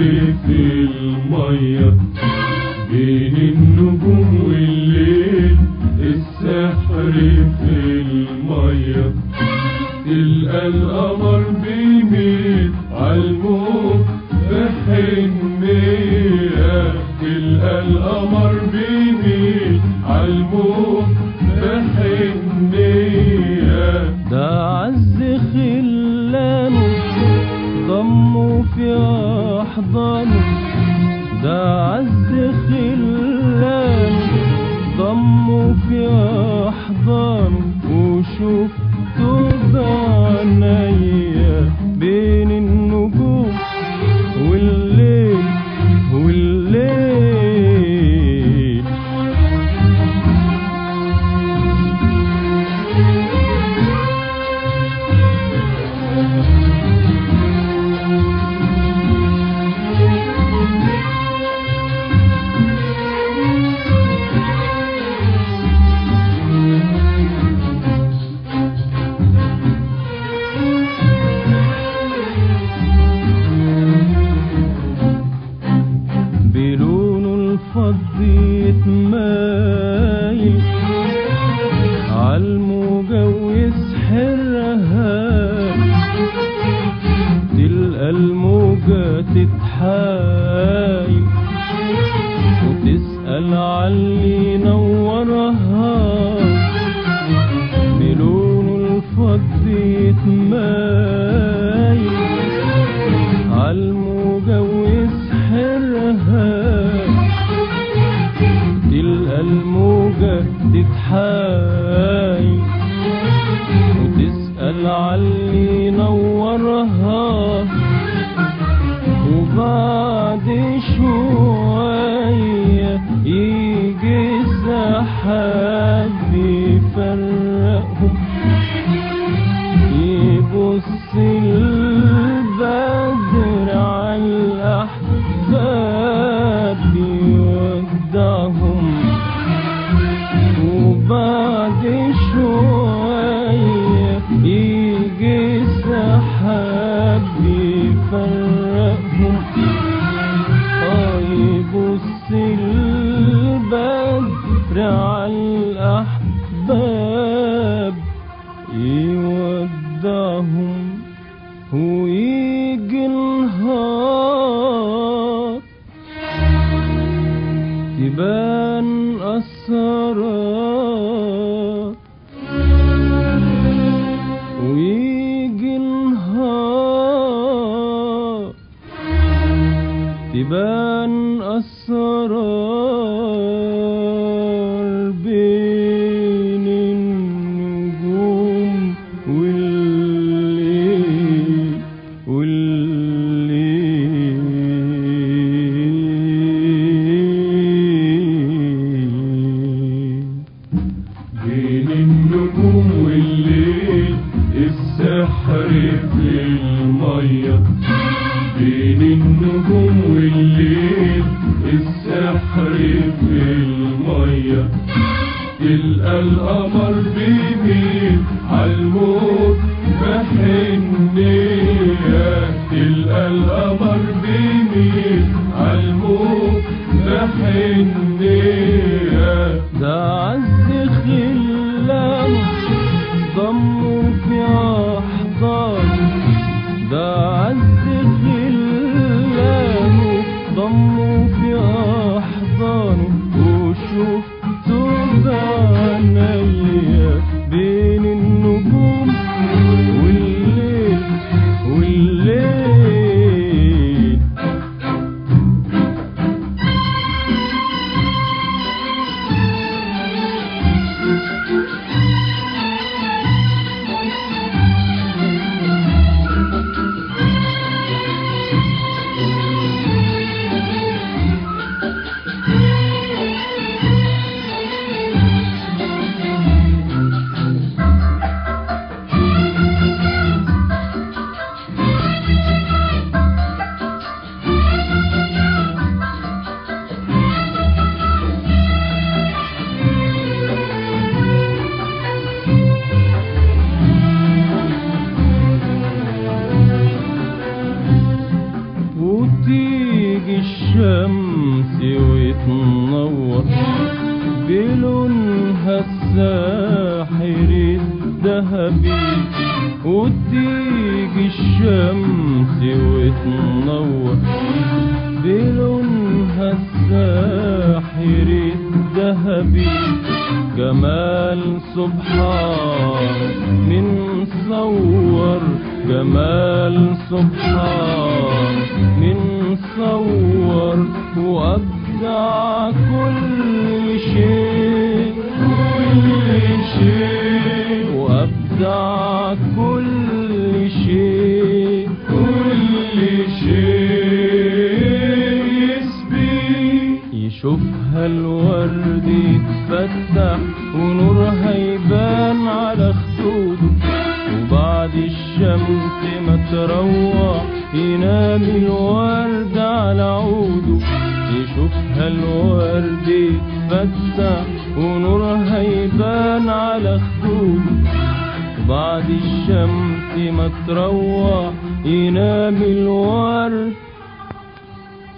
في المية بين النجوم والليل السحر في المية. تلقى القمر بيميل عالموج بحنية تلقى القمر بيميل عالموج ده عز عالموجة ويسحرها تلقى الموجة تتحايل وتسأل عاللي نورها. تبان أسرار بين تلقى القمر بيميل عالموج بحنية. تلقى القمر بيميل عالموج بحنية. ده عز خلانه الشمس وتنور بلونها الساحر الذهبي وتيجي الشمس وتنور بلونها الساحر الذهبي جمال سبحان من صور جمال سبحان من صور وأبدع كل شيء كل شيء يشوفها الورد يتفتح ونورها يبان على خدوده وبعد الشمس ما تروح ينام الورد على عوده يشوفها الورد يتفتح ونورها يبان على خدوده وبعد الشمس ما تروح ينام الورد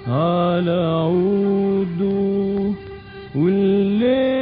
على عوده. والليل